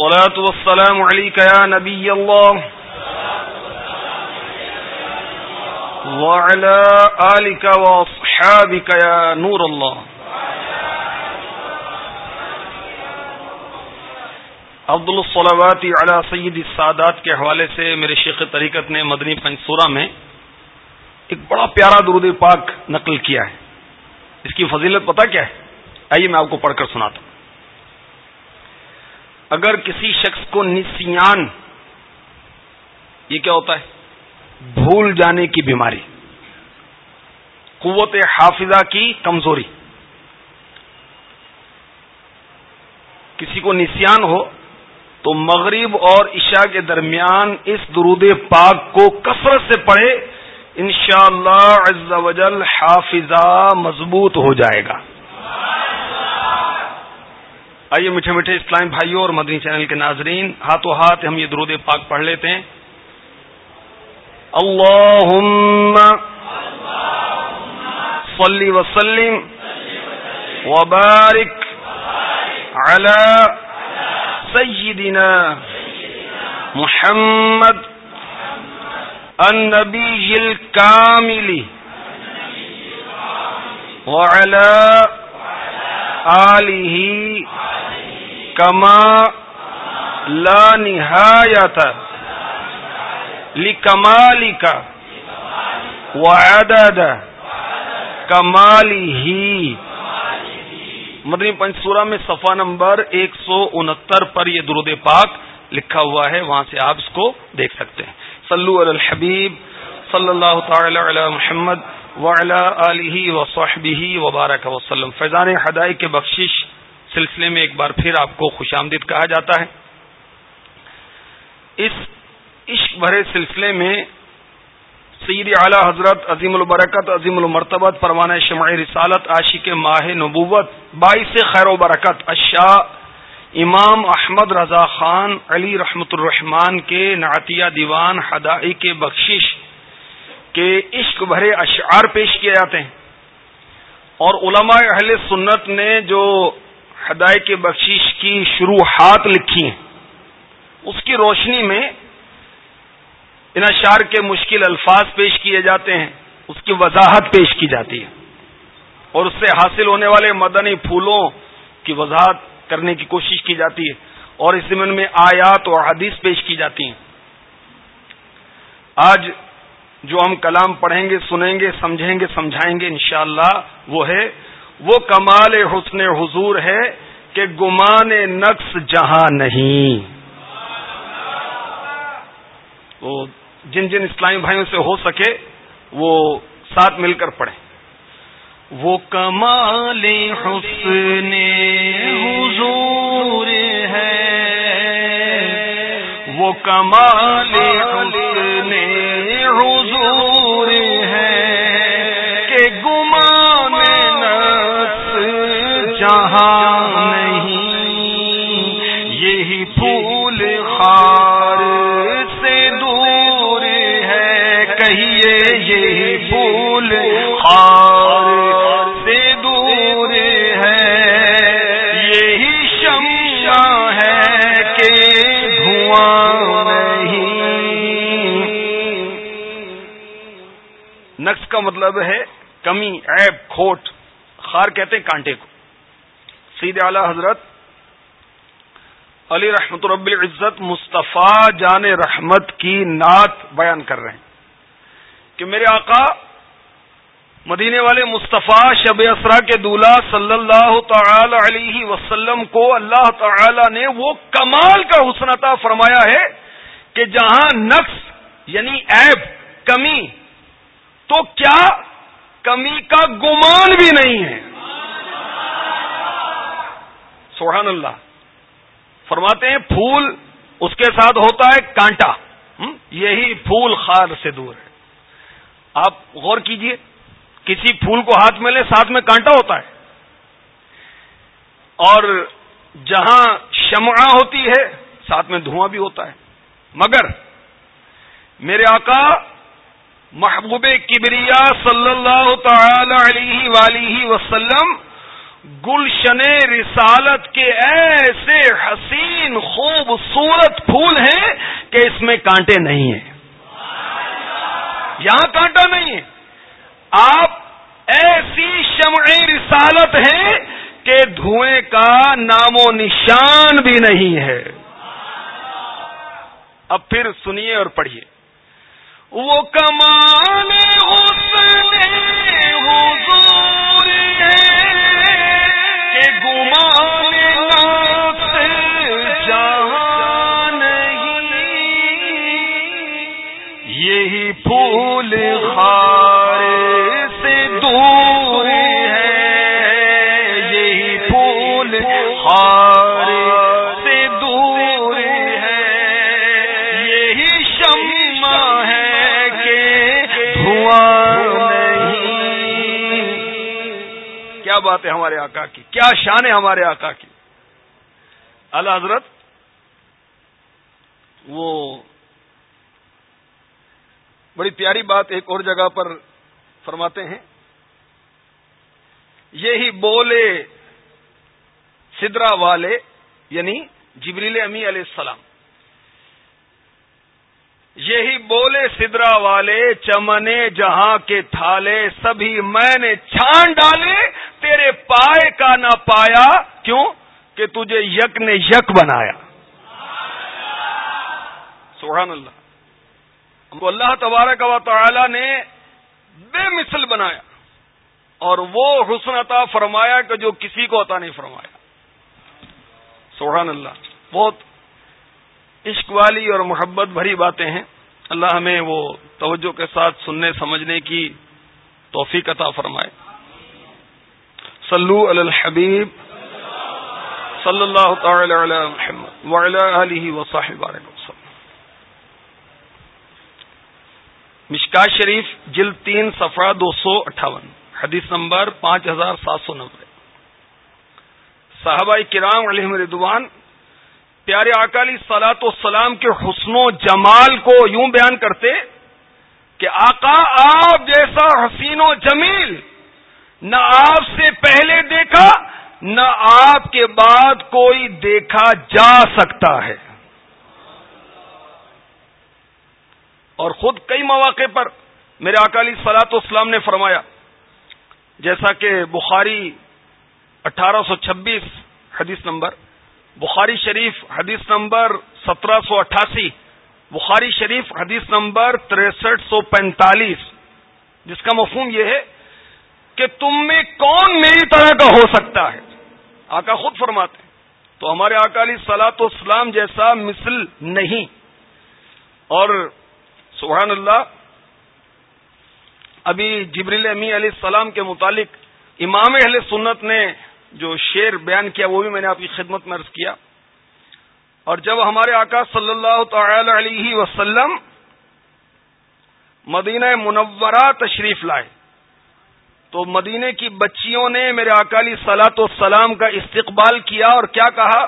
الصلاة والسلام عليك يا نبي الله. وعلى آلك وأصحابك يا نور الله. عبد الصلوات علی سید السادات کے حوالے سے میرے شیخ طریقت نے مدنی پنسورہ میں ایک بڑا پیارا درود پاک نقل کیا ہے۔ اس کی فضیلت پتہ کیا ہے؟ آئیے میں آپ کو پڑھ کر سناتا ہوں۔ اگر کسی شخص کو نسیان، یہ کیا ہوتا ہے؟ بھول جانے کی بیماری، قوت حافظہ کی کمزوری۔ کسی کو نسیان ہو تو مغرب اور عشاء کے درمیان اس درود پاک کو کثرت سے پڑھے، انشاءاللہ عز وجل حافظہ مضبوط ہو جائے گا۔ آئیے میٹھے میٹھے اسلام بھائیوں اور مدنی چینل کے ناظرین ہاتھوں ہاتھ ہم یہ درود پاک پڑھ لیتے ہیں۔ اللہم صلی وسلم وبارک علی سیدنا محمد النبی الکامل وعلى آلہ کما لا نہایت لکمالی کا وعدد کمالی ہی مدنی پنچ سورہ میں صفحہ نمبر ایک سو انہتر پر یہ درود پاک لکھا ہوا ہے، وہاں سے آپ اس کو دیکھ سکتے ہیں۔ صلو علی الحبیب، صلی اللہ تعالی علی محمد وعلی آلہ وصحبہ وبارک وسلم۔ فیضان ہدائی کے بخشش سلسلے میں ایک بار پھر آپ کو خوش آمدید کہا جاتا ہے۔ اس عشق بھرے سلسلے میں سید اعلی حضرت عظیم البرکت، عظیم المرتبت، پروانہ شمع رسالت، عاشق ماہ نبوت، باعث خیر و برکت اشاء امام احمد رضا خان علی رحمت الرحمان کے نعتیہ دیوان ہدائی کے بخشش کے عشق بھرے اشعار پیش کیے جاتے ہیں۔ اور علماء اہل سنت نے جو ہدایت بخشش کی شروحات لکھی ہیں۔ اس کی روشنی میں ان اشار کے مشکل الفاظ پیش کیے جاتے ہیں، اس کی وضاحت پیش کی جاتی ہے۔ اور اس سے حاصل ہونے والے مدنی پھولوں کی وضاحت کرنے کی کوشش کی جاتی ہے۔ اور اس زمین میں آیات اور حدیث پیش کی جاتی ہیں۔ آج جو ہم کلام پڑھیں گے، سنیں گے، سمجھیں گے، سمجھائیں گے، انشاءاللہ وہ ہے وہ کمال حسن حضور ہے کہ گمان نقص جہاں نہیں۔ وہ جن جن اسلامی بھائیوں سے ہو سکے، وہ ساتھ مل کر پڑھیں۔ وہ کمال حسن حضور ہے۔ وہ کمال حسن کا مطلب ہے کمی، عیب، کھوٹ۔ خار کہتے ہیں کانٹے کو۔ سید اعلی حضرت علی رحمت رب العزت مصطفیٰ جان رحمت کی نعت بیان کر رہے ہیں کہ میرے آقا مدینے والے مصطفیٰ شب اسرا کے دولہ صلی اللہ تعالی علیہ وسلم کو اللہ تعالی نے وہ کمال کا حسن عطا فرمایا ہے کہ جہاں نقص یعنی عیب، کمی تو کیا کمی کا گمان بھی نہیں ہے؟ سبحان اللہ۔ فرماتے ہیں پھول اس کے ساتھ ہوتا ہے کانٹا۔ یہی پھول خار سے دور ہے۔ آپ غور کیجیے، کسی پھول کو ہاتھ میں لے ساتھ میں کانٹا ہوتا ہے۔ اور جہاں شمع ہوتی ہے، ساتھ میں دھواں بھی ہوتا ہے۔ مگر میرے آقا محبوب کبریا صلی اللہ تعالی علیہ ولی وسلم گلشن رسالت کے ایسے حسین خوبصورت پھول ہیں کہ اس میں کانٹے نہیں ہیں۔ یہاں کانٹا نہیں ہے۔ آپ ایسی شمع رسالت ہیں کہ دھوئیں کا نام و نشان بھی نہیں ہے۔ اب پھر سنیے اور پڑھیے۔ وہ کمال حسن حضور ہے کہ گمان جہاں نہیں یہی پھول کیا بات ہے ہمارے آقا کی، کیا شان ہے ہمارے آقا کی۔ اللہ حضرت، وہ بڑی پیاری بات ایک اور جگہ پر فرماتے ہیں۔ یہی بولے سدرا والے یعنی جبریل امی علیہ السلام۔ یہی بولے سدرا والے، چمنے جہاں کے تھالے، سبھی میں نے چھان ڈالے، تیرے پائے کا نہ پایا، کیوں؟ کہ تجھے یک نے یک بنایا۔ سبحان اللہ۔ ہم کو اللہ تبارک و تعالی نے بے مثل بنایا۔ اور وہ حسن عطا فرمایا کہ جو کسی کو عطا نہیں فرمایا۔ سبحان اللہ۔ بہت عشق والی اور محبت بھری باتیں ہیں۔ اللہ ہمیں وہ توجہ کے ساتھ سننے، سمجھنے کی توفیق عطا فرمائے۔ صلو علی الحبیب صلی اللہ تعالی علی محمد وعلی آلہ وصحبہ وسلم۔ مشکا شریف جلد تین سفرہ دو سو اٹھاون، حدیث نمبر پانچ ہزار سات سو نبے صحابہ کرام علیہ ردوان پیارے اکالی سلاط و کے حسن و جمال کو یوں بیان کرتے کہ آقا آپ جیسا حسین و جمیل نہ آپ سے پہلے دیکھا، نہ آپ کے بعد کوئی دیکھا جا سکتا ہے۔ اور خود کئی مواقع پر میرے اکالی سلاط اسلام نے فرمایا، جیسا کہ بخاری اٹھارہ سو چھبیس حدیث نمبر بخاری شریف حدیث نمبر سترہ سو اٹھاسی، بخاری شریف حدیث نمبر تریسٹھ سو پینتالیس۔ جس کا مفہوم یہ ہے کہ تم میں کون میری طرح کا ہو سکتا ہے؟ آقا خود فرماتے ہیں، تو ہمارے اکالی سلاط اسلام جیسا مثل نہیں۔ اور سبحان اللہ، ابھی جبریل امی علیہ السلام کے متعلق امام اہل سنت نے جو شعر بیان کیا وہ بھی میں نے آپ کی خدمت میں عرض کیا۔ اور جب ہمارے آقا صلی اللہ تعالی علیہ وسلم مدینہ منورہ تشریف لائے، تو مدینے کی بچیوں نے میرے اکالی سلاط والسلام کا استقبال کیا اور کیا کہا؟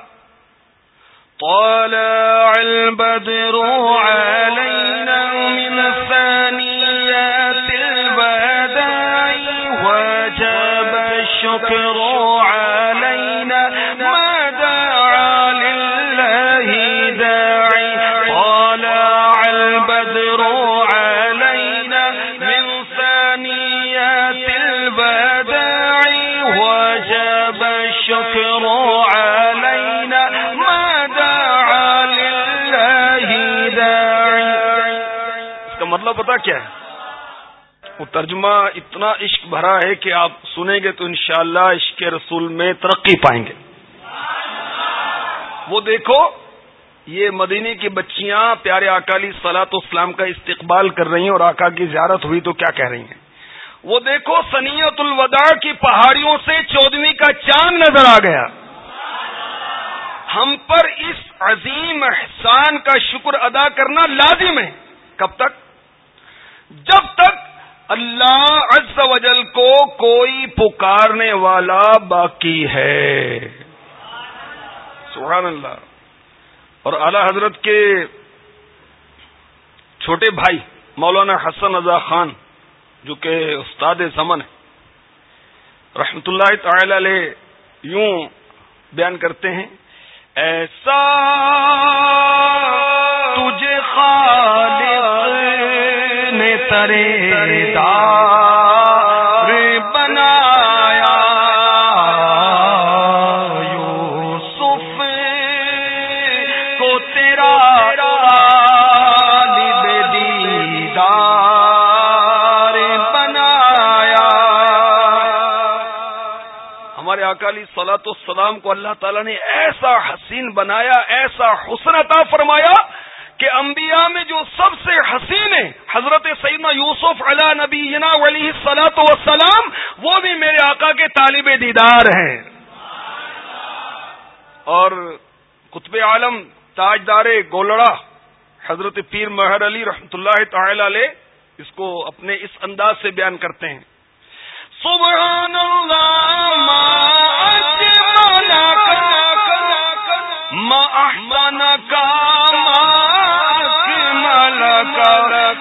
طلع البدر علينا من ثانيات اس پتا کیا ہے؟ وہ ترجمہ اتنا عشق بھرا ہے کہ آپ سنیں گے تو انشاءاللہ عشق رسول میں ترقی پائیں گے۔ وہ دیکھو، یہ مدینے کی بچیاں پیارے اکالی سلاط اسلام کا استقبال کر رہی ہیں اور آقا کی زیارت ہوئی تو کیا کہہ رہی ہیں؟ وہ دیکھو، سنیت الوداع کی پہاڑیوں سے چودویں کا چاند نظر آ گیا۔ ہم پر اس عظیم احسان کا شکر ادا کرنا لازم ہے۔ کب تک؟ جب تک اللہ عز و جل کو کوئی پکارنے والا باقی ہے۔ سبحان اللہ۔ اور اعلی حضرت کے چھوٹے بھائی مولانا حسن رضا خان، جو کہ استاد زمن ہے رحمت اللہ تعالی علیہ یوں بیان کرتے ہیں، ایسا تجھے خالق ترے دار بنایا۔ یوسف کو تیرا اکالی سلاۃ السلام کو اللہ تعالیٰ نے ایسا حسین بنایا، ایسا حسن عطا فرمایا کہ انبیاء میں جو سب سے حسین ہے حضرت سیدنا یوسف علا نبی ولی سلاۃ وسلام وہ بھی میرے آقا کے طالب دیدار ہیں۔ اور قطب عالم تاجدار گولڑا، حضرت پیر مہر علی رحمت اللہ تعالی علیہ، اس کو اپنے اس انداز سے بیان کرتے ہیں۔ سبحان اللہ، ما احسن کا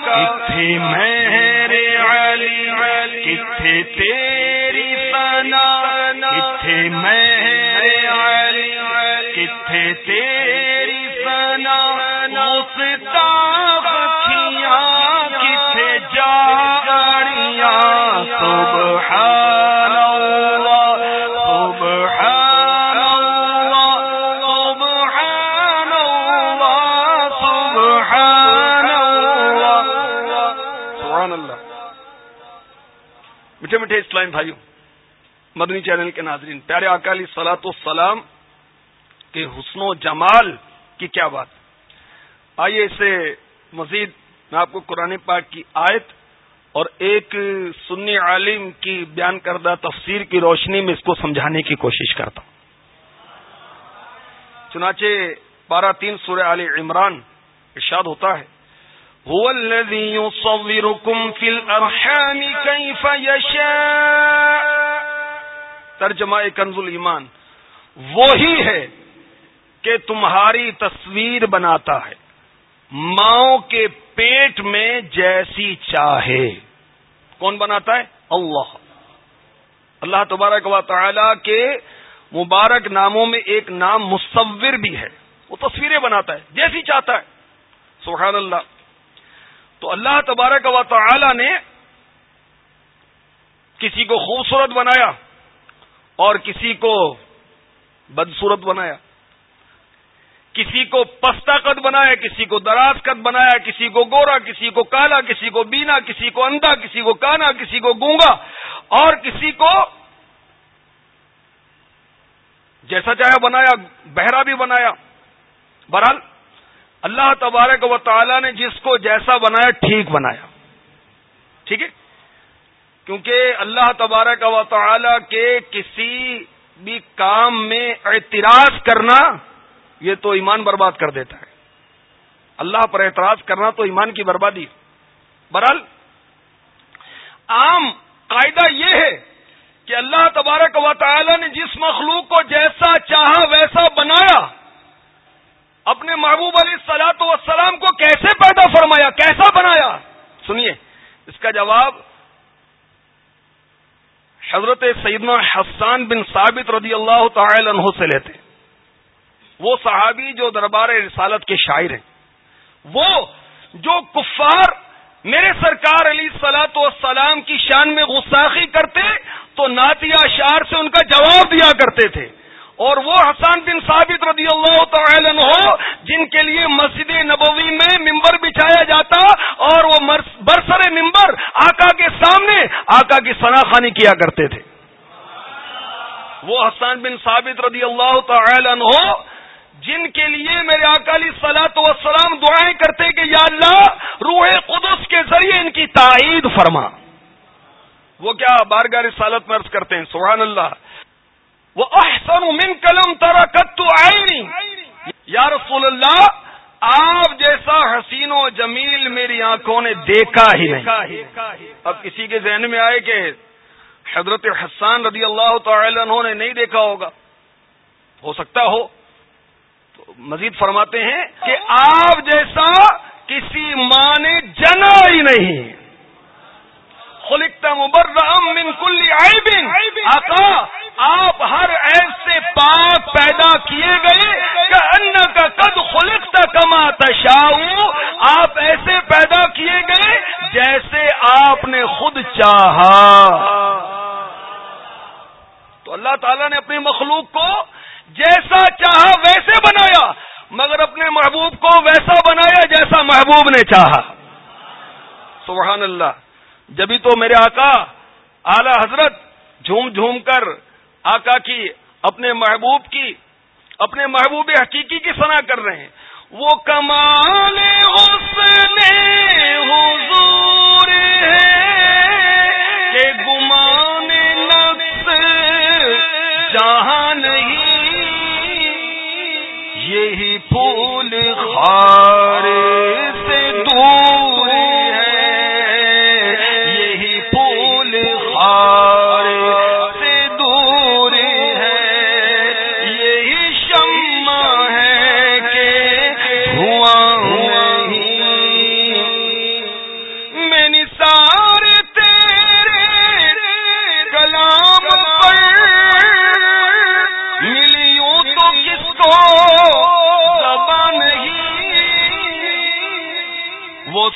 کتھے میرے علی، کتھے تیری سنا کتھے میرے علی، کتھے تیری سنا نوستا بخیاں کتھے جاڑیاں سبحان میٹھے اسلام بھائیوں مدنی چینل کے ناظرین، پیارے اکالی سلاط السلام کے حسن و جمال کی کیا بات؟ آئیے اسے مزید، میں آپ کو قرآن پاک کی آیت اور ایک سنی عالم کی بیان کردہ تفسیر کی روشنی میں اس کو سمجھانے کی کوشش کرتا ہوں۔ چنانچہ بارہ تین سورہ علی عمران ارشاد ہوتا ہے ترجمہ کنز ایمان وہی ہے کہ تمہاری تصویر بناتا ہے. ماؤں کے پیٹ میں جیسی چاہے. کون بناتا ہے؟ اللہ. اللہ تبارک و تعالی کے مبارک ناموں میں ایک نام مصور بھی ہے. وہ تصویریں بناتا ہے، جیسی چاہتا ہے. سبحان اللہ. تو اللہ تبارک و تعالی نے کسی کو خوبصورت بنایا اور کسی کو بدصورت بنایا کسی کو پستہ قد بنایا کسی کو دراز قد بنایا کسی کو گورا کسی کو کالا کسی کو بینا کسی کو اندھا کسی کو کانا کسی کو گونگا اور کسی کو جیسا چاہے بنایا بہرا بھی بنایا بہرحال اللہ تبارک و تعالی نے جس کو جیسا بنایا ٹھیک بنایا۔ ٹھیک ہے؟ کیونکہ اللہ تبارک و تعالی کے کسی بھی کام میں اعتراض کرنا یہ تو ایمان برباد کر دیتا ہے۔ اللہ پر اعتراض کرنا تو ایمان کی بربادی برحال عام قاعدہ یہ ہے کہ اللہ تبارک و تعالی نے جس مخلوق کو جیسا چاہا ویسا بنایا۔ اپنے محبوب علی سلاط وسلام کو کیسے پیدا فرمایا؟ کیسا بنایا؟ سنیے، اس کا جواب حضرت سیدنا حسان بن ثابت رضی اللہ تعالی عنہ سے لیتے وہ صحابی جو دربار رسالت کے شاعر ہیں، وہ جو کفار میرے سرکار علی سلاۃ والسلام کی شان میں غصاخی کرتے، تو ناتیہ شار سے ان کا جواب دیا کرتے تھے۔ اور وہ حسان بن ثابت رضی اللہ تعالی ہو جن کے لیے مسجد نبوی میں ممبر بچھایا جاتا اور وہ برسر ممبر آقا کے سامنے آقا کی خانی کیا کرتے تھے۔ وہ حسان بن ثابت رضی اللہ تعالی ہو جن کے لیے میرے اکالی سلاط وسلام دعائیں کرتے کہ یا اللہ روح قدس کے ذریعے ان کی تائید فرما۔ وہ کیا بارگاہ رسالت میں عرض کرتے ہیں؟ سبحان اللہ۔ وہ احسن من کلم ترا کتو آئینی یا رسول اللہ آپ جیسا حسین و جمیل میری آنکھوں نے دیکھا ہی نہیں۔ اب کسی کے ذہن میں آئے کہ حضرت حسان رضی اللہ تعالی عنہ نے نہیں دیکھا ہوگا۔ ہو سکتا ہو۔ تو مزید فرماتے ہیں کہ آپ جیسا کسی ماں نے جنا ہی نہیں۔ خلکتا مبرم من کل عیب۔ آقا آپ ہر ایسے پاک پیدا کیے گئے کہ ان کا قد خلکتا کما تشاؤ آپ ایسے پیدا کیے گئے جیسے آپ نے خود چاہا۔ تو اللہ تعالیٰ نے اپنی مخلوق کو جیسا چاہا ویسے بنایا، مگر اپنے محبوب کو ویسا بنایا جیسا محبوب نے چاہا۔ سبحان اللہ۔ جبھی تو میرے آقا اعلی حضرت جھوم جھوم کر آقا کی، اپنے محبوب کی، اپنے محبوب حقیقی کی سنا کر رہے ہیں۔ وہ کمال حضور ہے، کہ گمان جہاں نہیں، یہی پھول خار سے دور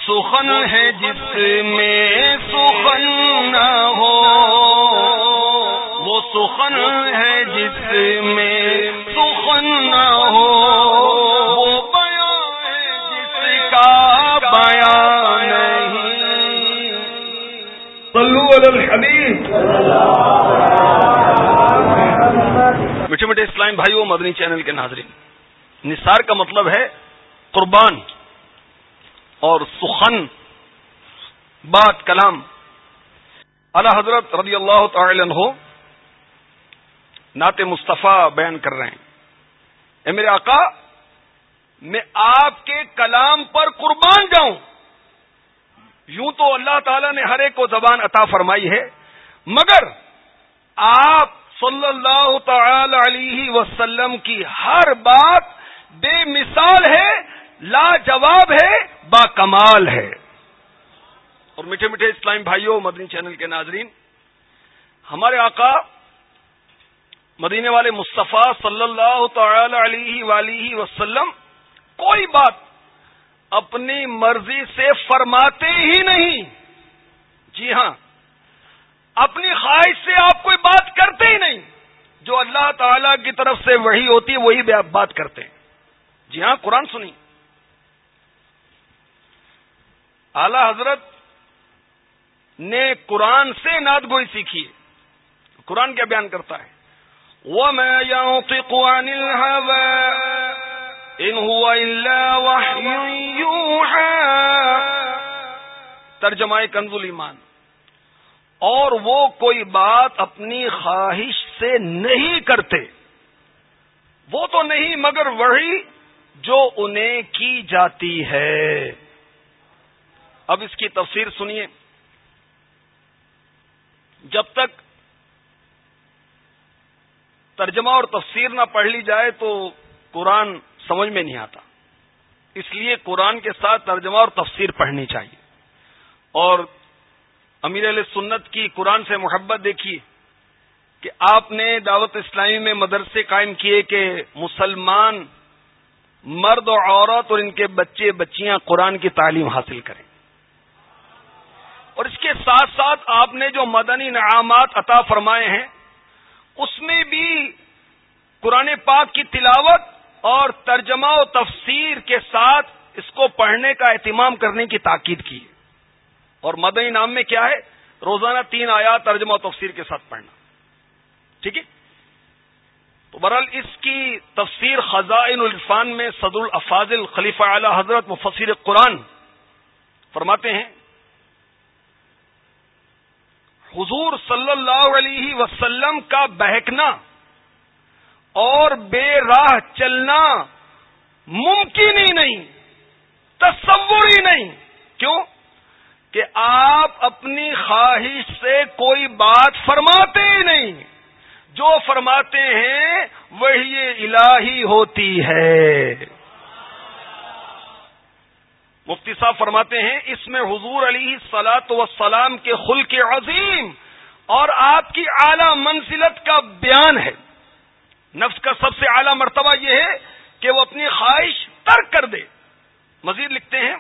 سخن ہے جس میں سخن نہ ہو۔ وہ سخن ہے جس میں سخن نہ ہو۔ وہ بیان ہے جس کا بیان نہیں۔ صلو علی الحبیب۔ میٹھے میٹھے اسلام بھائیو مدنی چینل کے ناظرین نثار کا مطلب ہے قربان۔ اور سخن بات کلام اللہ حضرت رضی اللہ تعالی عنہ نعت مصطفیٰ بیان کر رہے ہیں۔ اے میرے آقا، میں آپ کے کلام پر قربان جاؤں۔ یوں تو اللہ تعالی نے ہر ایک کو زبان عطا فرمائی ہے، مگر آپ صلی اللہ تعالی علیہ وسلم کی ہر بات بے مثال ہے لاجواب ہے، با کمال ہے۔ اور میٹھے میٹھے اسلام بھائیوں مدنی چینل کے ناظرین، ہمارے آقا مدینے والے مصطفیٰ صلی اللہ تعالی علیہ وسلم کوئی بات اپنی مرضی سے فرماتے ہی نہیں۔ جی ہاں اپنی خواہش سے آپ کوئی بات کرتے ہی نہیں۔ جو اللہ تعالی کی طرف سے وہی ہوتی ہے، وہی بات کرتے ہیں۔ جی ہاں قرآن سنی اعلی حضرت نے قرآن سے ناد گوئی سیکھی ہے۔ قرآن کیا بیان کرتا ہے؟ وہ میں ترجمہ کنز ایمان۔ اور وہ کوئی بات اپنی خواہش سے نہیں کرتے۔ وہ تو نہیں، مگر وہی جو انہیں کی جاتی ہے۔ اب اس کی تفسیر سنیے۔ جب تک ترجمہ اور تفسیر نہ پڑھ لی جائے تو قرآن سمجھ میں نہیں آتا۔ اس لیے قرآن کے ساتھ ترجمہ اور تفسیر پڑھنی چاہیے۔ اور امیر علیہ سنت کی قرآن سے محبت دیکھیے کہ آپ نے دعوت اسلامی میں مدرسے قائم کیے کہ مسلمان مرد اور عورت اور ان کے بچے بچیاں قرآن کی تعلیم حاصل کریں۔ اور اس کے ساتھ ساتھ آپ نے جو مدنی انعامات عطا فرمائے ہیں، اس میں بھی قرآن پاک کی تلاوت اور ترجمہ و تفسیر کے ساتھ اس کو پڑھنے کا اہتمام کرنے کی تاکید کی ہے۔ اور مدنی نام میں کیا ہے؟ روزانہ تین آیات ترجمہ و تفسیر کے ساتھ پڑھنا۔ ٹھیک ہے؟ تو برحال اس کی تفسیر خزائن الرفان میں صدر الافاظل خلیفہ اعلی حضرت مفسر قرآن فرماتے ہیں۔ حضور صلی اللہ علیہ وسلم کا بہکنا اور بے راہ چلنا ممکن ہی نہیں، تصور ہی نہیں۔ کیوں؟ کہ آپ اپنی خواہش سے کوئی بات فرماتے ہی نہیں۔ جو فرماتے ہیں، وہی الہی ہوتی ہے۔ مفتی صاحب فرماتے ہیں، اس میں حضور علی سلاط وسلام کے خل کے عظیم اور آپ کی اعلی منزلت کا بیان ہے۔ نفس کا سب سے اعلی مرتبہ یہ ہے کہ وہ اپنی خواہش ترک کر دے۔ مزید لکھتے ہیں۔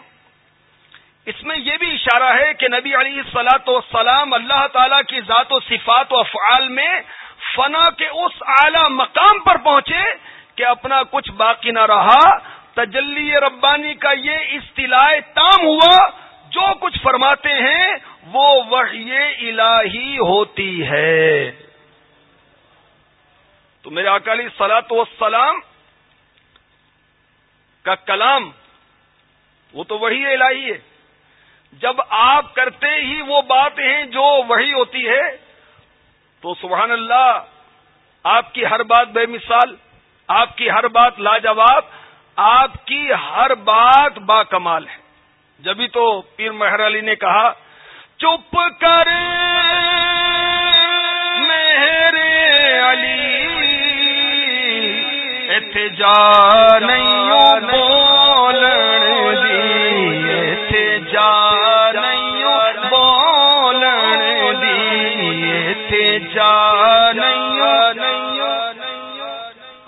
اس میں یہ بھی اشارہ ہے کہ نبی علی سلاۃ وسلام اللہ تعالی کی ذات و صفات و افعال میں فنا کے اس اعلی مقام پر پہنچے کہ اپنا کچھ باقی نہ رہا۔ تجلی ربانی کا یہ اصطلاح تام ہوا، جو کچھ فرماتے ہیں، وہ وحی الہی ہوتی ہے۔ تو میرے اکالی سلاط وسلام کا کلام، وہ تو وہی الہی ہے۔ جب آپ کرتے ہی وہ بات ہیں جو وہی ہوتی ہے، تو سبحان اللہ، آپ کی ہر بات بے مثال، آپ کی ہر بات لاجواب آپ کی ہر بات با کمال ہے۔ جبھی تو پیر مہر علی نے کہا، چپ کر مہر علی جا نہیں بولن دی جا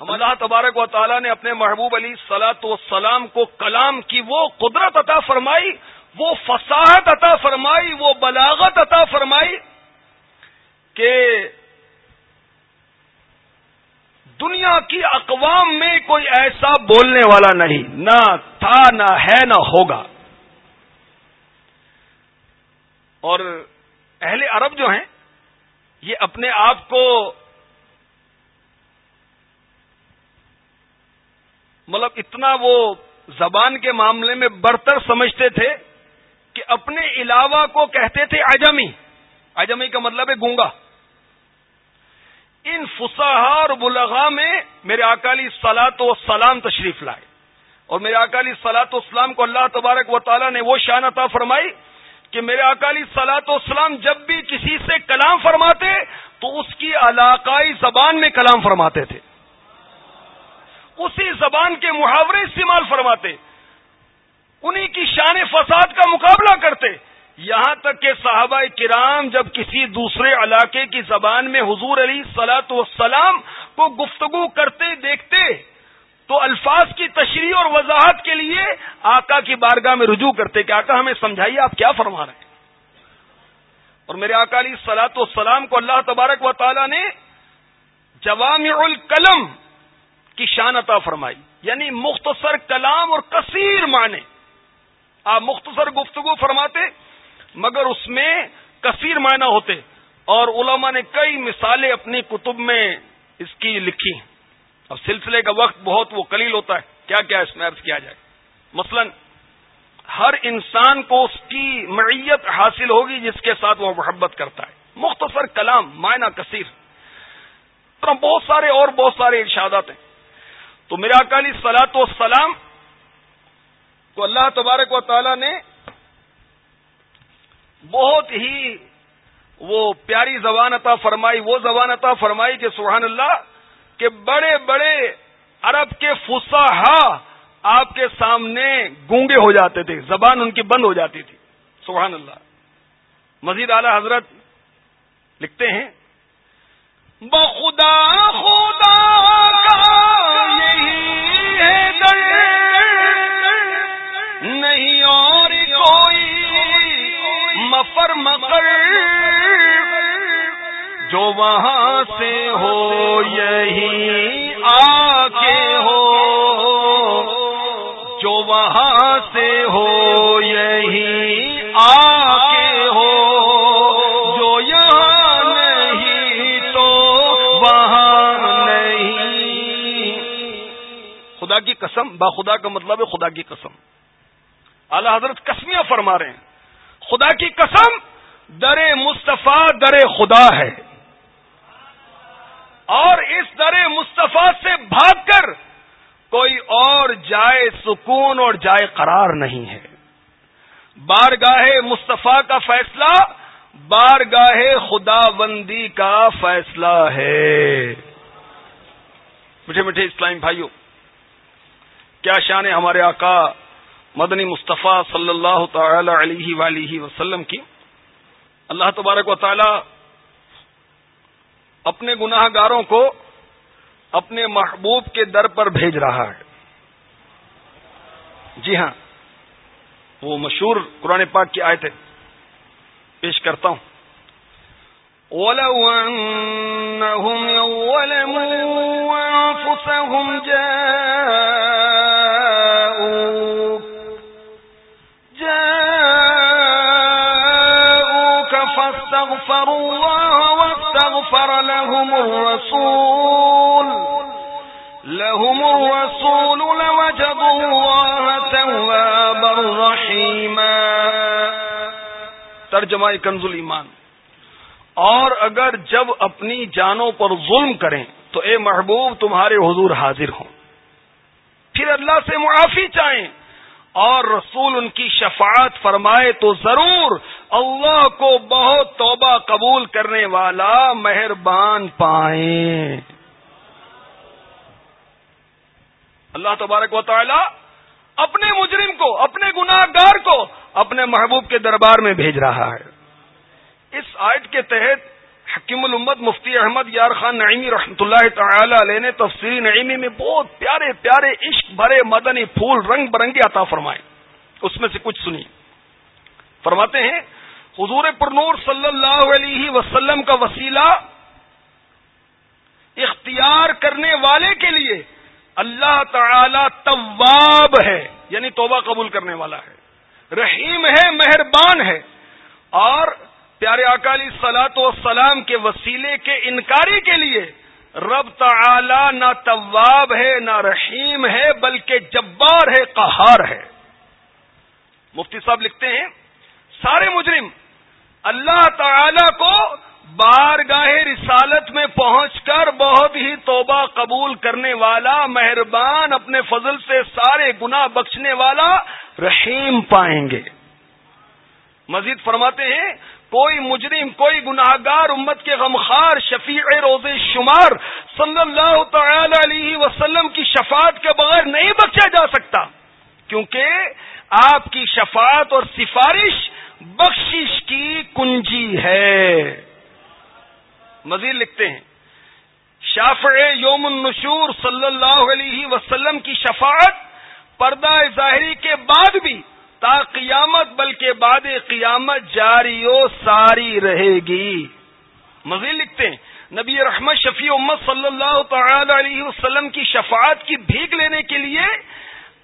اللہ تبارک و تعالیٰ نے اپنے محبوب علی سلاۃ والسلام کو کلام کی وہ قدرت عطا فرمائی، وہ فصاحت عطا فرمائی، وہ بلاغت عطا فرمائی کہ دنیا کی اقوام میں کوئی ایسا بولنے والا نہیں، نہ تھا، نہ ہے، نہ ہوگا۔ اور اہل عرب جو ہیں، یہ اپنے آپ کو مطلب اتنا وہ زبان کے معاملے میں برتر سمجھتے تھے کہ اپنے علاوہ کو کہتے تھے اجمی اجمی کا مطلب ہے گونگا۔ ان فساحا اور بلغا میں میرے اکالی سلاط و سلام تشریف لائے۔ اور میرے اکالی سلاط و اسلام کو اللہ تبارک و تعالیٰ نے وہ شان عطا فرمائی کہ میرے اکالی سلاط و اسلام جب بھی کسی سے کلام فرماتے تو اس کی علاقائی زبان میں کلام فرماتے تھے۔ اسی زبان کے محاورے استعمال فرماتے، انہی کی شان فساد کا مقابلہ کرتے۔ یہاں تک کہ صحابہ کرام جب کسی دوسرے علاقے کی زبان میں حضور علی سلاۃ والسلام کو گفتگو کرتے، دیکھتے، تو الفاظ کی تشریح اور وضاحت کے لیے آقا کی بارگاہ میں رجوع کرتے کہ آقا ہمیں سمجھائیے آپ کیا فرما رہے ہیں۔ اور میرے اکالی سلاط والسلام کو اللہ تبارک و تعالی نے جوام القلم کی شان عطا فرمائی یعنی مختصر کلام اور کثیر معنی۔ آپ مختصر گفتگو فرماتے، مگر اس میں کثیر معنی ہوتے۔ اور علماء نے کئی مثالیں اپنی کتب میں اس کی لکھی اب سلسلے کا وقت بہت وہ کلیل ہوتا ہے، کیا کیا اس میں عرض کیا جائے۔ مثلا، ہر انسان کو اس کی معیت حاصل ہوگی جس کے ساتھ وہ محبت کرتا ہے۔ مختصر کلام، معنی کثیر بہت سارے اور بہت سارے ارشادات ہیں۔ تو میرا اکالی سلاط و سلام کو اللہ تبارک و تعالی نے بہت ہی وہ پیاری زبان عطا فرمائی، وہ زبان عطا فرمائی کہ سبحان اللہ کہ بڑے بڑے عرب کے فسا آپ کے سامنے گونگے ہو جاتے تھے، زبان ان کی بند ہو جاتی تھی۔ سبحان اللہ۔ مزید اعلی حضرت لکھتے ہیں۔ بخدا، خدا نہیں کوئی مفر جو وہاں سے ہو، یہی آ کے ہو۔ جو وہاں سے ہو، یہی آ کے ہو۔ جو یہاں نہیں تو وہاں نہیں۔ خدا کی قسم، با خدا کا مطلب ہے خدا کی قسم۔ اعلی حضرت کسمیاں فرما رہے ہیں۔ خدا کی قسم، در مصطفیٰ در خدا ہے۔ اور اس در مصطفیٰ سے بھاگ کر کوئی اور جائے سکون اور جائے قرار نہیں ہے۔ بارگاہ مصطفیٰ کا فیصلہ بارگاہ خدا بندی کا فیصلہ ہے۔ میٹھے میٹھے اسلام بھائیوں کیا شان ہے ہمارے آقا مدنی مصطفیٰ صلی اللہ تعالی علیہ ولیہ وسلم کی۔ اللہ تبارک و تعالی اپنے گناہ گاروں کو اپنے محبوب کے در پر بھیج رہا ہے۔ جی ہاں وہ مشہور قرآن پاک کی آیت ہے پیش کرتا ہوں۔ استغفروا الله واستغفر لهم الرسول. لهم الرسول لوجدوا الله توابا رحيما. ترجمہ کنز ایمان اور اگر جب اپنی جانوں پر ظلم کریں تو اے محبوب تمہارے حضور حاضر ہوں. پھر اللہ سے معافی چاہیں اور رسول ان کی شفاعت فرمائے تو ضرور اللہ کو بہت توبہ قبول کرنے والا مہربان پائیں۔ اللہ تبارک و تعالی اپنے مجرم کو، اپنے گناہ گار کو، اپنے محبوب کے دربار میں بھیج رہا ہے۔ اس آیت کے تحت حکیم الامت مفتی احمد یار خان نعیمی رحمۃ اللہ تعالی علیہ نے تفسیری نعیمی میں بہت پیارے پیارے عشق بھرے مدنی پھول رنگ برنگی عطا فرمائے۔ اس میں سے کچھ سنی فرماتے ہیں، حضور پر نور صلی اللہ علیہ وسلم کا وسیلہ اختیار کرنے والے کے لیے اللہ تعالی طواب ہے یعنی توبہ قبول کرنے والا ہے۔ رحیم ہے، مہربان ہے۔ اور پیارے اکالی سلاط و سلام کے وسیلے کے انکاری کے لیے، رب تعالی نہ طواب ہے، نہ رحیم ہے، بلکہ جبار ہے، قہار ہے۔ مفتی صاحب لکھتے ہیں، سارے مجرم، اللہ تعالی کو بارگاہ رسالت میں پہنچ کر بہت ہی توبہ قبول کرنے والا، مہربان اپنے فضل سے سارے گنا بخشنے والا رحیم پائیں گے۔ مزید فرماتے ہیں کوئی مجرم، کوئی گناہ گار امت کے غمخار شفیع روز شمار صلی اللہ تعالی علیہ وسلم کی شفاعت کے بغیر نہیں بخشا جا سکتا، کیونکہ آپ کی شفاعت اور سفارش بخشش کی کنجی ہے۔ مزید لکھتے ہیں۔ شافع یوم النشور صلی اللہ علیہ وسلم کی شفاعت پردہ ظاہری کے بعد بھی تا قیامت بلکہ بعد قیامت جاری و ساری رہے گی۔ مزید لکھتے ہیں، نبی رحمت شفیع امت صلی اللہ تعالی علیہ وسلم کی شفاعت کی بھیک لینے کے لیے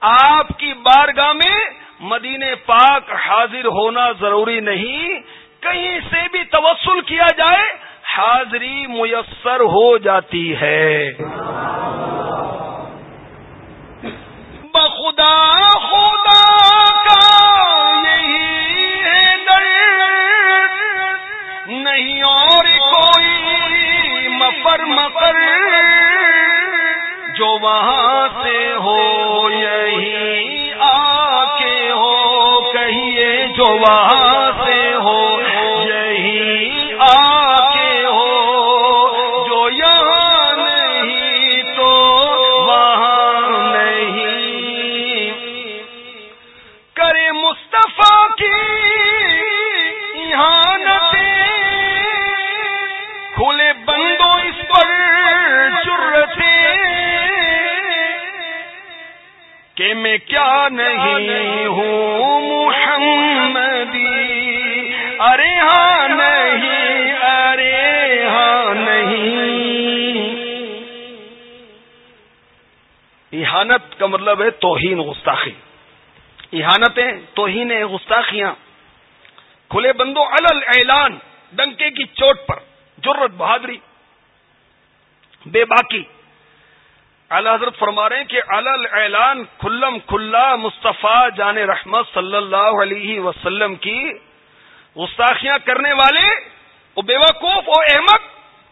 آپ کی بارگاہ میں مدین پاک حاضر ہونا ضروری نہیں۔ کہیں سے بھی توسل کیا جائے، حاضری میسر ہو جاتی ہے۔ بخدا خدا! نہیں اور کوئی مفر مفر جو وہاں سے ہو یہی آ کے ہو کہیے جو وہاں کیا نہیں ہوں محمدی؟ ارے ہاں نہیں، ارے ہاں نہیں۔ احانت کا مطلب ہے توہین گستاخی احانتیں، توہین گستاخیاں کھلے بندوں الل اعلان ڈنکے کی چوٹ پر۔ جرت بہادری، بے باکی۔ اعلی حضرت فرما رہے ہیں کہ الل اعلان کھلم کھلا مصطفیٰ جان رحمت صلی اللہ علیہ وسلم کی گستاخیاں کرنے والے، وہ بے وقوف احمد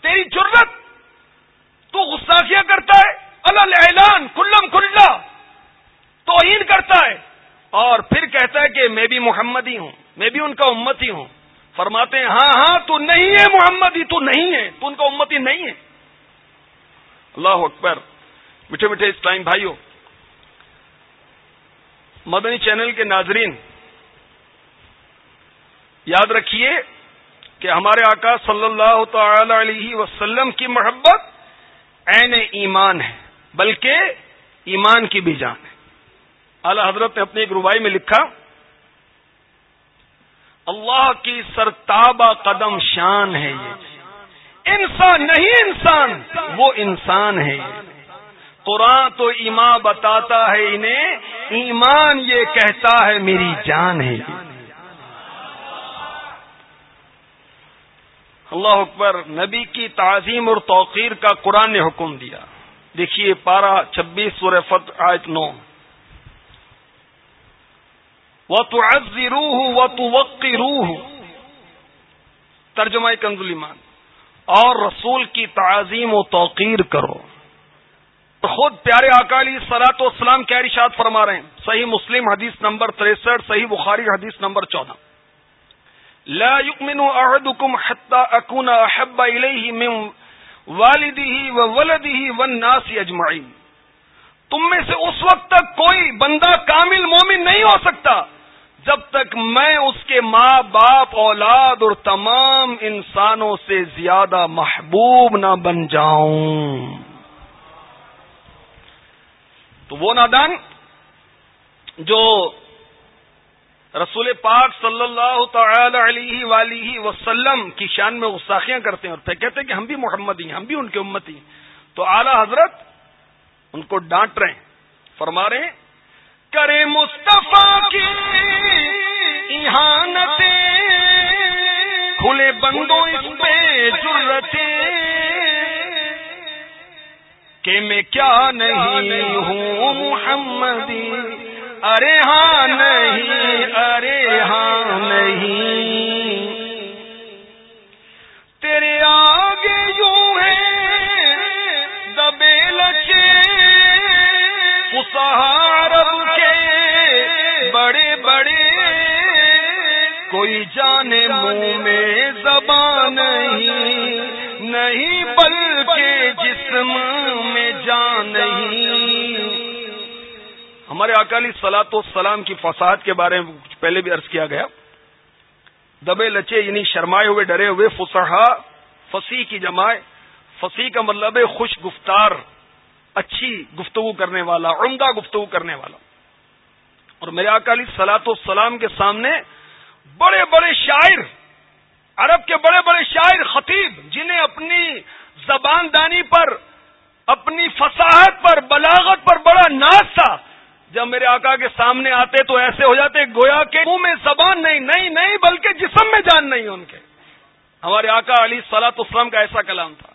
تیری جرت تو گستاخیاں کرتا ہے اعلان کلم کھلا توہین کرتا ہے۔ اور پھر کہتا ہے کہ میں بھی محمدی ہوں، میں بھی ان کا امتی ہوں۔ فرماتے ہیں ہاں ہاں تو نہیں ہے محمدی، تو نہیں ہے، تو ان کا امتی نہیں ہے۔ اللہ اکبر۔ میٹھے میٹھے اسلام بھائیوں، مدنی چینل کے ناظرین، یاد رکھیے کہ ہمارے آقا صلی اللہ تعالی علیہ وسلم کی محبت عین ایمان ہے، بلکہ ایمان کی بھی جان ہے۔ اعلی حضرت نے اپنی ایک ربائی میں لکھا، اللہ کی سرتابہ قدم شان ہے یہ۔ انسان نہیں انسان، وہ انسان ہے قرآن تو ایمان بتاتا ہے انہیں، ایمان یہ کہتا ہے میری جان ہے۔ اللہ اکبر، نبی کی تعظیم اور توقیر کا قرآن نے حکم دیا۔ دیکھیے، پارہ چھبیس سورہ فتح، آیت نو۔ وہ تو عزی روح و تو وقی روح ترجمہ کنزلیمان اور رسول کی تعظیم و توقیر کرو۔ خود پیارے اکالی سلاط و اسلام کیا رشاد فرما رہے ہیں۔ صحیح مسلم حدیث نمبر تریسٹھ، صحیح بخاری حدیث نمبر چودہ۔ لا يؤمن احدكم حتى اكون احب اليه من والده وولده والناس اجمعين تم میں سے اس وقت تک کوئی بندہ کامل مومن نہیں ہو سکتا جب تک میں اس کے ماں، باپ، اولاد اور تمام انسانوں سے زیادہ محبوب نہ بن جاؤں۔ تو وہ نادان جو رسول پاک صلی اللہ تعالی علیہ ولی وسلم کی شان میں غصاخیاں کرتے ہیں اور پھر کہتے ہیں کہ ہم بھی محمد ہیں، ہم بھی ان کے امتی ہیں۔ تو اعلی حضرت ان کو ڈانٹ رہے ہیں، فرما رہے ہیں، کرے مصطفیٰ کی کھلے بندوں اس پہ ضرورتیں کہ میں کیا نہیں ہوں محمدی؟ ارے ہاں نہیں، ارے ہاں نہیں۔ تیرے آگے یوں ہے، دبے لچے۔ عرب کے بڑے بڑے۔ کوئی جانے منہ میں زبان نہیں نہیں، بلکہ جسم میں جان نہیں۔ ہمارے اکالی سلاط و سلام کی فساد کے بارے میں پہلے بھی عرض کیا گیا۔ دبے لچے یعنی شرمائے ہوئے، ڈرے ہوئے فسحا فسی کی جمائے فسی کا مطلب ہے خوش گفتار، اچھی گفتگو کرنے والا، عمدہ گفتگو کرنے والا۔ اور میرے اکالی سلاط و سلام کے سامنے بڑے بڑے شاعر عرب کے بڑے بڑے شاعر خطیب جنہیں اپنی زبان دانی پر، اپنی فصاحت پر، بلاغت پر بڑا ناز تھا۔ جب میرے آقا کے سامنے آتے تو ایسے ہو جاتے، گویا کے منہ میں زبان نہیں نہیں نہیں، بلکہ جسم میں جان نہیں ان کے۔ ہمارے آقا علی سلاط اسلام کا ایسا کلام تھا۔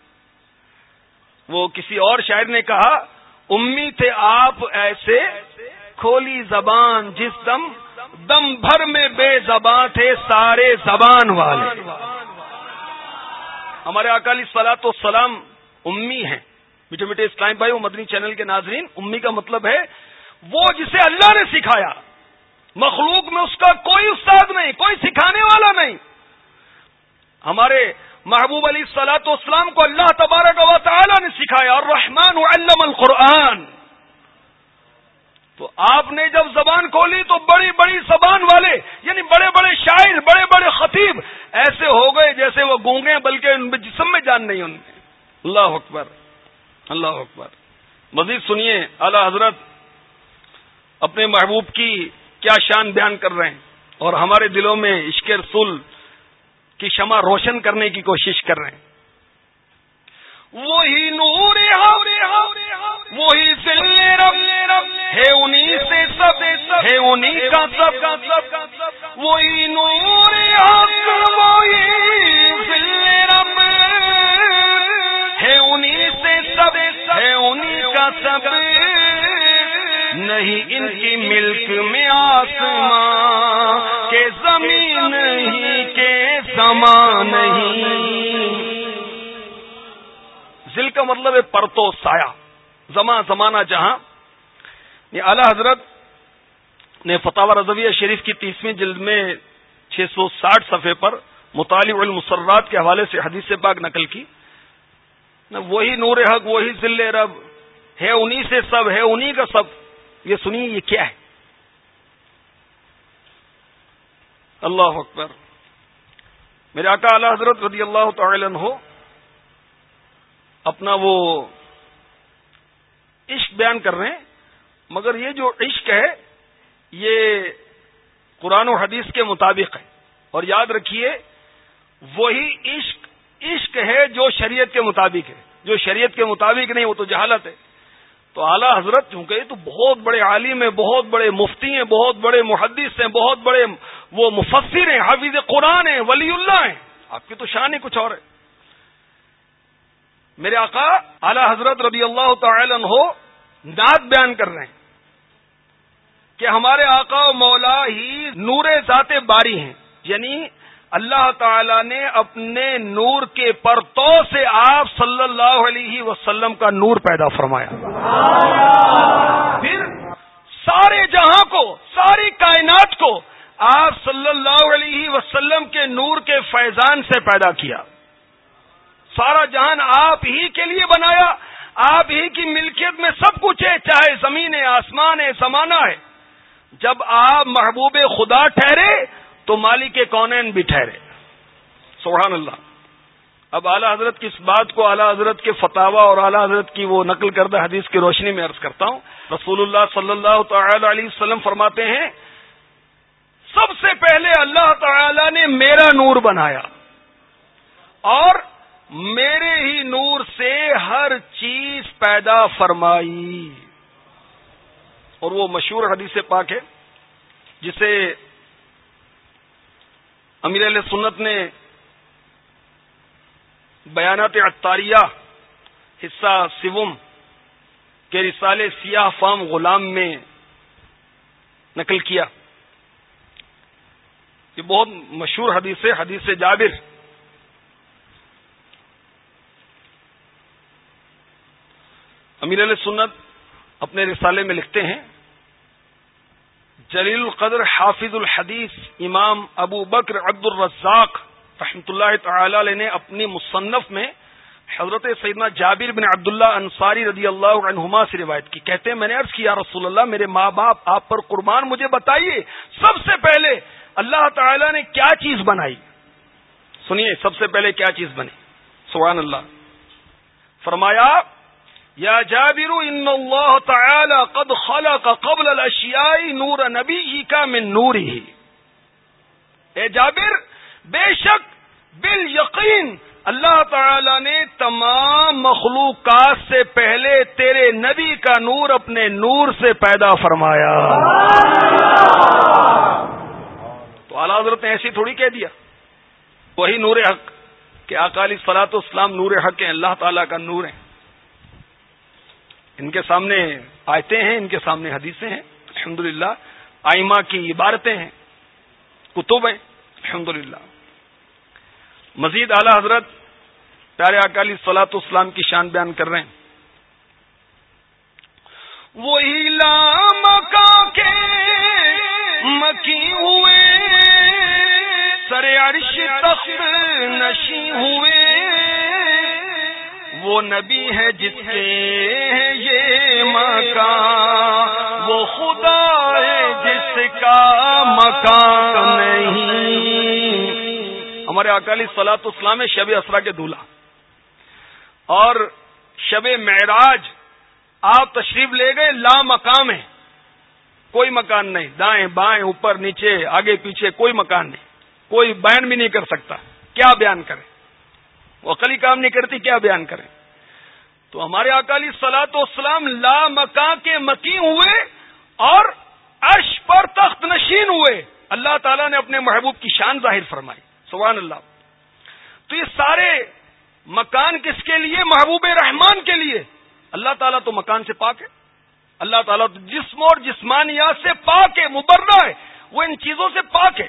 وہ کسی اور شاعر نے کہا، امی تھے آپ ایسے کھولی زبان جس دم دم بھر میں بے زباں تھے، سارے زبان والے۔ ہمارے اکالی سلا تو سلام امی ہیں۔ میٹھے میٹھے اسلام بھائی وہ مدنی چینل کے ناظرین، امی کا مطلب ہے وہ جسے اللہ نے سکھایا، مخلوق میں اس کا کوئی استاد نہیں، کوئی سکھانے والا نہیں۔ ہمارے محبوب علی سلاۃ اسلام کو اللہ تبارک و تعالی نے سکھایا اور رحمان علم القرآن۔ تو آپ نے جب زبان کھولی تو بڑی بڑی زبان والے یعنی بڑے بڑے شاعر، بڑے بڑے خطیب ایسے ہو گئے جیسے وہ گونگے بلکہ ان میں جسم میں جان نہیں ان میں اللہ اکبر اللہ اکبر۔ مزید سنیے، اعلی حضرت اپنے محبوب کی کیا شان بیان کر رہے ہیں اور ہمارے دلوں میں عشق رسول کی شمع روشن کرنے کی کوشش کر رہے ہیں۔ وہی نور وہی ہے انہیں سے سب، ہے انہیں کا سب۔ کا سب وہی نور وہی رب۔ ہے انہیں سے سب، ہے انہیں کا سب۔ نہیں ان کی ملک میں آسمان کے زمین نہیں کے سمان نہیں۔ ذل کا مطلب ہے پرتو سایہ۔ زماں زمانہ جہاں۔ یہ اعلی حضرت نے فتح رضویہ شریف کی تیسویں جلد میں چھ سو ساٹھ صفحے پر مطالع المسرات کے حوالے سے حدیث پاک نقل کی۔ وہی نور حق، وہی ذل رب، ہے انہی سے سب، ہے انہی کا سب۔ یہ سنیے، یہ کیا ہے؟ اللہ اکبر۔ میرے آقا اعلی حضرت رضی اللہ تعالی عنہ اپنا وہ عشق بیان کر رہے ہیں، مگر یہ جو عشق ہے، یہ قرآن و حدیث کے مطابق ہے۔ اور یاد رکھیے، وہی عشق عشق ہے جو شریعت کے مطابق ہے۔ جو شریعت کے مطابق نہیں، وہ تو جہالت ہے۔ تو اعلیٰ حضرت، چونکہ یہ تو بہت بڑے عالم ہیں، بہت بڑے مفتی ہیں، بہت بڑے محدث ہیں، بہت بڑے وہ مفسر ہیں، حافظ قرآن ہیں، ولی اللہ ہیں۔ آپ کی تو شان ہی کچھ اور ہے۔ میرے آقا، اعلی حضرت رضی اللہ تعالی عنہ نعت بیان کر رہے ہیں کہ ہمارے آقا و مولا ہی نور ذات باری ہیں۔ یعنی اللہ تعالی نے اپنے نور کے پرتو سے آپ صلی اللہ علیہ وسلم کا نور پیدا فرمایا۔ پھر سارے جہاں کو، ساری کائنات کو آپ صلی اللہ علیہ وسلم کے نور کے فیضان سے پیدا کیا۔ سارا جہان آپ ہی کے لیے بنایا۔ آپ ہی کی ملکیت میں سب کچھ ہے، چاہے زمین ہے، آسمان ہے، زمانہ ہے۔ جب آپ محبوب خدا ٹھہرے تو مالک کونین بھی ٹھہرے۔ سبحان اللہ۔ اب اعلی حضرت کی اس بات کو اعلی حضرت کے فتوا اور اعلی حضرت کی وہ نقل کردہ حدیث کی روشنی میں عرض کرتا ہوں۔ رسول اللہ صلی اللہ تعالی علیہ وسلم فرماتے ہیں، سب سے پہلے اللہ تعالی نے میرا نور بنایا اور میرے ہی نور سے ہر چیز پیدا فرمائی۔ اور وہ مشہور حدیث پاک ہے، جسے امیر علیہ سنت نے بیانات اطاریہ حصہ سوم کے رسالے سیاہ فام غلام میں نقل کیا۔ یہ بہت مشہور حدیث ہے، حدیث جابر۔ امیر علیہ سنت اپنے رسالے میں لکھتے ہیں، جلیل القدر حافظ الحدیث امام ابو بکر عبد الرزاق رحمۃ اللہ تعالی علیہ نے اپنی مصنف میں حضرت سیدنا جابر بن عبداللہ انصاری رضی اللہ عنہما سے روایت کی۔ کہتے ہیں، میں نے عرض کیا رسول اللہ، میرے ماں باپ، آپ پر قربان، مجھے بتائیے سب سے پہلے اللہ تعالی نے کیا چیز بنائی؟ سنیے، سب سے پہلے کیا چیز بنی؟ سبحان اللہ۔ فرمایا یا جابر ان اللہ تعالی قد خلق قبل الاشیاء نور نبی کا من نور ہی اے جابر، بے شک، بال یقین، اللہ تعالی نے تمام مخلوقات سے پہلے تیرے نبی کا نور اپنے نور سے پیدا فرمایا۔ تو اعلی حضرت نے ایسی تھوڑی کہہ دیا۔ وہی نور حق، کہ اکالی فلاط اسلام نور حق ہیں، اللہ تعالیٰ کا نور ہے ان کے سامنے آیتیں ہیں، ان کے سامنے حدیثیں ہیں۔ الحمد للہ آئمہ کی عبارتیں ہیں، کتب ہیں۔ الحمد مزید اعلی حضرت پیارے اکالی سلاط اسلام کی شان بیان کر رہے ہیں۔ وہی لام کے مکی ہوئے سر عرش تخت نشی ہوئے۔ وہ نبی ہے جس کے یہ مکان وہ خدا ہے جس کا مکان نہیں۔ ہمارے اکالی سلاط اسلام شب اسرا کے دولہا اور شب معراج آپ تشریف لے گئے، لا مقام ہے۔ کوئی مکان نہیں۔ دائیں، بائیں، اوپر، نیچے، آگے، پیچھے، کوئی مکان نہیں۔ کوئی بیان بھی نہیں کر سکتا۔ کیا بیان کرے وہ عقلی کام نہیں کرتی، کیا بیان کریں؟ تو ہمارے اکالی سلاط و اسلام لا مکان کے مکی ہوئے اور عرش پر تخت نشین ہوئے۔ اللہ تعالیٰ نے اپنے محبوب کی شان ظاہر فرمائی۔ سبحان اللہ۔ تو یہ سارے مکان کس کے لیے؟ محبوب رحمان کے لیے۔ اللہ تعالیٰ تو مکان سے پاک ہے۔ اللہ تعالیٰ تو جسم اور جسمانیات سے پاک ہے، مبرہ ہے۔ وہ ان چیزوں سے پاک ہے۔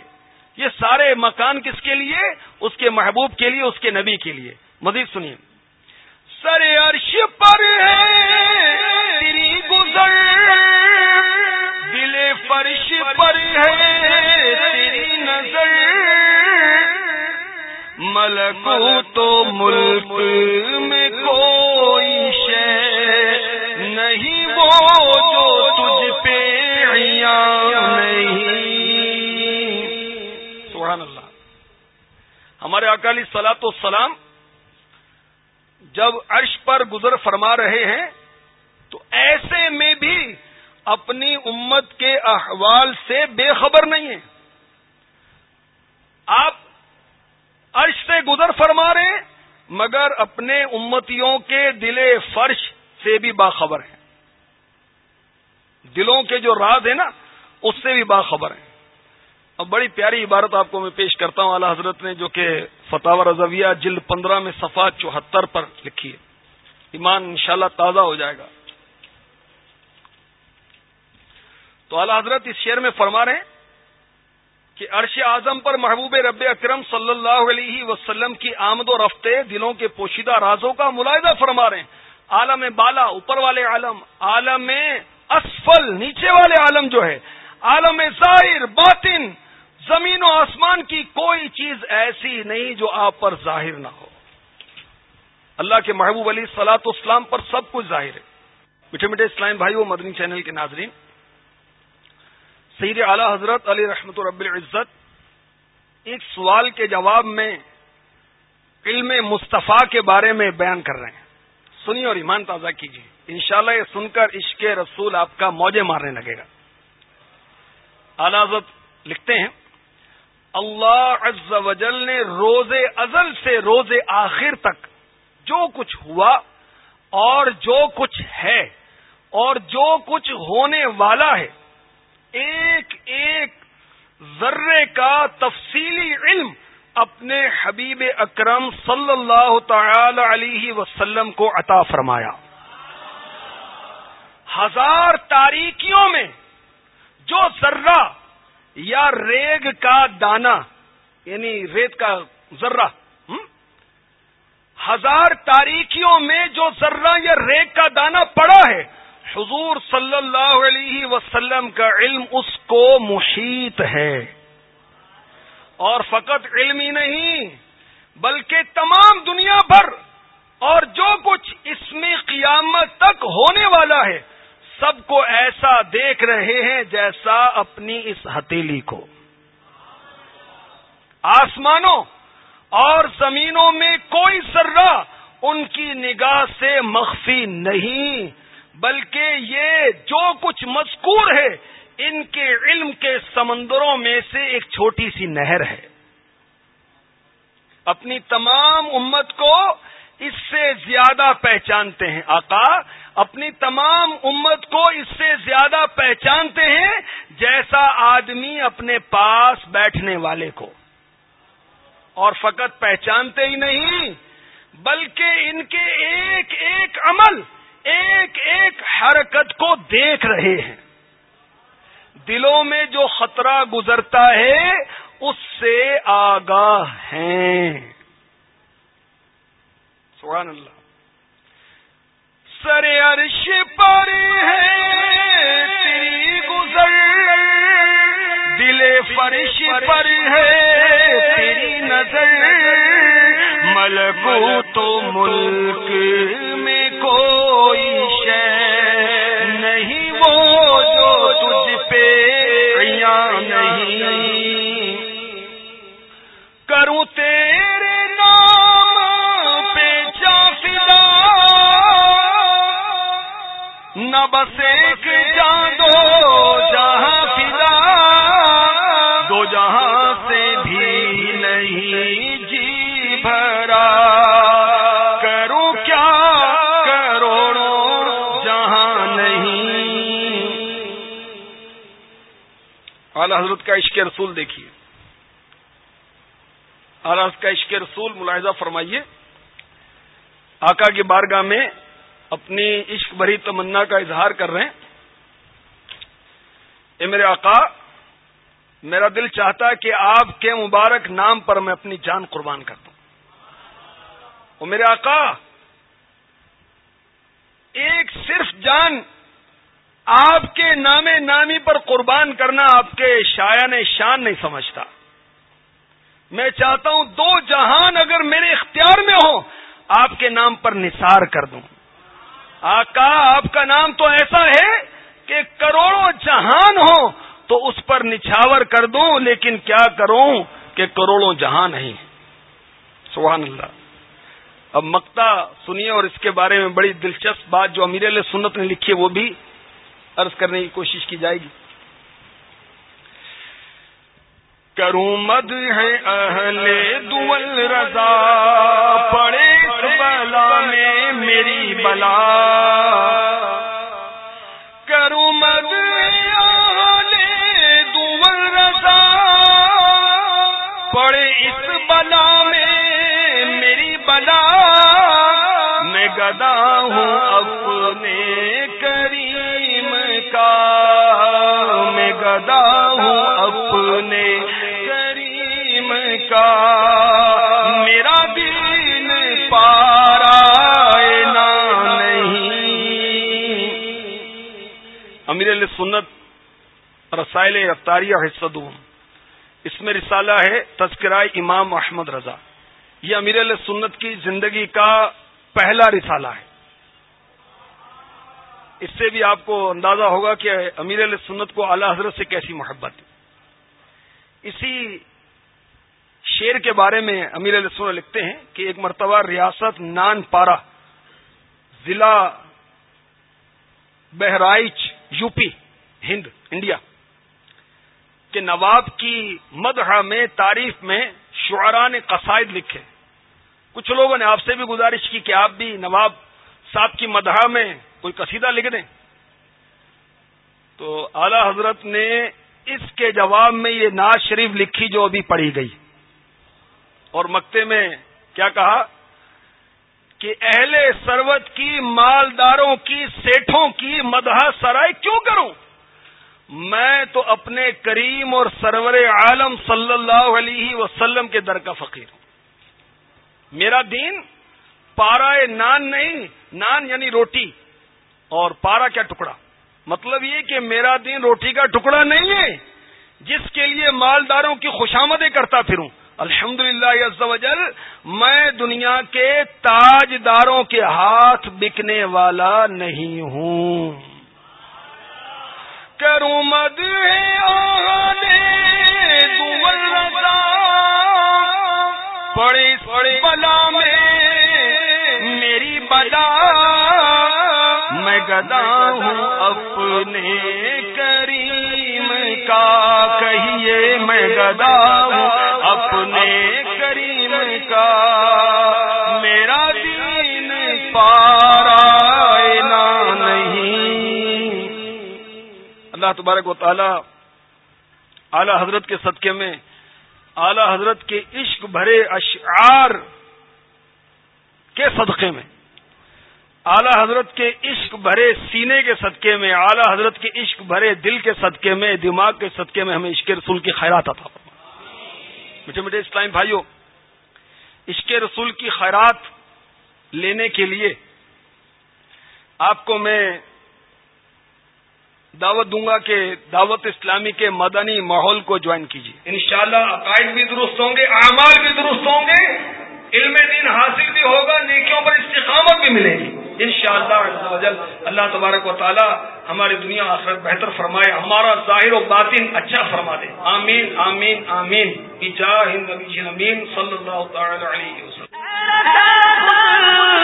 یہ سارے مکان کس کے لیے؟ اس کے محبوب کے لیے، اس کے نبی کے لیے۔ مزید سنیے۔ سر عرش پر ہے، تیری گزر۔ دل فرش پر ہے، تیری نظر۔ ملکو تو ملک میں کوئی شے نہیں، وہ ہمارے اکالی سلاط و سلام جب عرش پر گزر فرما رہے ہیں، تو ایسے میں بھی اپنی امت کے احوال سے بے خبر نہیں ہیں۔ آپ عرش سے گزر فرما رہے ہیں، مگر اپنے امتیوں کے دل فرش سے بھی باخبر ہیں۔ دلوں کے جو راز ہیں نا، اس سے بھی باخبر ہیں۔ اب بڑی پیاری عبارت آپ کو میں پیش کرتا ہوں، اعلی حضرت نے جو کہ فتح رضویہ جلد پندرہ میں صفحہ چوہتر پر لکھی ہے۔ ایمان انشاءاللہ تازہ ہو جائے گا۔ تو اعلی حضرت اس شعر میں فرما رہے ہیں کہ عرش اعظم پر محبوب رب اکرم صلی اللہ علیہ وسلم کی آمد و رفتے دلوں کے پوشیدہ رازوں کا ملاحظہ فرما رہے ہیں۔ عالم بالا، اوپر والے عالم عالم اسفل، نیچے والے عالم جو ہے، عالم ظاہر، باطن زمین و آسمان کی کوئی چیز ایسی نہیں جو آپ پر ظاہر نہ ہو۔ اللہ کے محبوب علی سلاط اسلام پر سب کچھ ظاہر ہے۔ میٹھے میٹھے اسلام بھائی و مدنی چینل کے ناظرین، سید اعلی حضرت علی رحمت رب العزت ایک سوال کے جواب میں علم مصطفیٰ کے بارے میں بیان کر رہے ہیں۔ سنیے اور ایمان تازہ کیجیے۔ انشاءاللہ یہ سن کر عشق رسول آپ کا موجے مارنے لگے گا۔ اعلی حضرت لکھتے ہیں اللہ عز و جل نے روز ازل سے روز آخر تک جو کچھ ہوا اور جو کچھ ہے اور جو کچھ ہونے والا ہے، ایک ایک ذرے کا تفصیلی علم اپنے حبیب اکرم صلی اللہ تعالی علیہ وسلم کو عطا فرمایا۔ ہزار تاریکیوں میں جو ذرہ یا ریگ کا دانا یعنی ریت کا ذرہ ہزار تاریخیوں میں جو ذرہ یا ریگ کا دانا پڑا ہے، حضور صلی اللہ علیہ وسلم کا علم اس کو محیط ہے۔ اور فقط علم ہی نہیں، بلکہ تمام دنیا بھر اور جو کچھ اس میں قیامت تک ہونے والا ہے سب کو ایسا دیکھ رہے ہیں جیسا اپنی اس ہتیلی کو۔ آسمانوں اور زمینوں میں کوئی ذرہ ان کی نگاہ سے مخفی نہیں، بلکہ یہ جو کچھ مذکور ہے، ان کے علم کے سمندروں میں سے ایک چھوٹی سی نہر ہے۔ اپنی تمام امت کو اس سے زیادہ پہچانتے ہیں۔ آقا اپنی تمام امت کو اس سے زیادہ پہچانتے ہیں جیسا آدمی اپنے پاس بیٹھنے والے کو۔ اور فقط پہچانتے ہی نہیں، بلکہ ان کے ایک ایک عمل، ایک ایک حرکت کو دیکھ رہے ہیں۔ دلوں میں جو خطرہ گزرتا ہے، اس سے آگاہ ہیں۔ سبحان اللہ۔ سر عرش پر ہے تیری گزر۔ دل فرش پر ہے تیری نظر۔ ملکو تو ملک میں کوئی شے نہیں، وہ جو تجھ پہ نہیں۔ کروں بس ایک جان دو جہاں فدا دو جہاں سے بھی نہیں جی بھرا۔ کروں کیا؟ کروڑوں جہاں نہیں۔ اعلی حضرت کا عشق رسول دیکھیے۔ اعلی حضرت کا عشق رسول ملاحظہ فرمائیے۔ آقا کی بارگاہ میں اپنی عشق بھری تمنا کا اظہار کر رہے ہیں۔ اے میرے آقا، میرا دل چاہتا ہے کہ آپ کے مبارک نام پر میں اپنی جان قربان کر دوں۔ وہ میرے آقا، ایک صرف جان آپ کے نام نامی پر قربان کرنا آپ کے شایان شان نہیں سمجھتا۔ میں چاہتا ہوں دو جہان اگر میرے اختیار میں ہو آپ کے نام پر نثار کر دوں۔ آقا، آپ کا نام تو ایسا ہے کہ کروڑوں جہان ہو تو اس پر نچھاور کر دوں، لیکن کیا کروں کہ کروڑوں جہان نہیں سبحان اللہ۔ اب مکتا سنیے اور اس کے بارے میں بڑی دلچسپ بات جو امیر علیہ سنت نے لکھی وہ بھی عرض کرنے کی کوشش کی جائے گی۔ کروں مد ہے اہل دول رضا پڑے میری بلا کروں مد رضا پڑے اس بلا میں میری بلا میں گدا ہوں اپنے کریم کا میں گدا ہوں اپنے کا امیر علیہ سنت رسائل افطاریہ حصد اس میں رسالہ ہے تذکرائے امام احمد رضا۔ یہ امیر علیہ سنت کی زندگی کا پہلا رسالہ ہے۔ اس سے بھی آپ کو اندازہ ہوگا کہ امیر علیہ سنت کو اعلی حضرت سے کیسی محبت اسی شیر کے بارے میں امیر علیہ سن لکھتے ہیں کہ ایک مرتبہ ریاست نان پارا ضلع Bahraich U P Hind, India کے نواب کی مدح میں، تعریف میں شعرا نے قصائد لکھے۔ کچھ لوگوں نے آپ سے بھی گزارش کی کہ آپ بھی نواب صاحب کی مدح میں کوئی قصیدہ لکھ دیں۔ تو اعلی حضرت نے اس کے جواب میں یہ ناز شریف لکھی جو ابھی پڑھی گئی۔ اور مکتے میں کیا کہا؟ کہ اہل سروت کی مالداروں کی سیٹھوں کی مدح سرائے کیوں کروں؟ میں تو اپنے کریم اور سرور عالم صلی اللہ علیہ وسلم کے در کا فقیر ہوں۔ میرا دین پارا نان نہیں، نان یعنی روٹی۔ اور پارا کیا ٹکڑا؟ مطلب یہ کہ میرا دین روٹی کا ٹکڑا نہیں ہے، جس کے لیے مالداروں کی خوشامدیں کرتا پھروں۔ الحمد للہ میں دنیا کے تاجداروں کے ہاتھ بکنے والا نہیں ہوں۔ کروں مد پڑی بڑی بلا میں میری بلا میں گدا ہوں اپنے کریم کا، کہیے میں گدا ہوں اپنے کریم کا۔ میرا دین پارا نہیں۔ اللہ تبارک و تعالی اعلی حضرت کے صدقے میں، اعلی حضرت کے عشق بھرے اشعار کے صدقے میں۔ اعلی حضرت کے عشق بھرے سینے کے صدقے میں، اعلی حضرت کے عشق بھرے دل کے صدقے میں، دماغ کے صدقے میں ہمیں عشق رسول کی خیرات تھا میٹھے میٹھے اسلام بھائیوں عشق رسول کی خیرات لینے کے لیے آپ کو میں دعوت دوں گا کہ دعوت اسلامی کے مدنی ماحول کو جوائن کیجیے انشاءاللہ عقائد بھی درست ہوں گے، اعمال بھی درست ہوں گے۔ علم دین حاصل بھی ہوگا، نیکیوں پر استقامت بھی ملے گی۔ ان شاء اللہ اللہ تبارک و تعالی ہماری دنیا آخرت بہتر فرمائے، ہمارا ظاہر و باطن اچھا فرما دے۔ آمین آمین آمین۔ بجاہ النبی امین صلی اللہ تعالی علیہ وسلم۔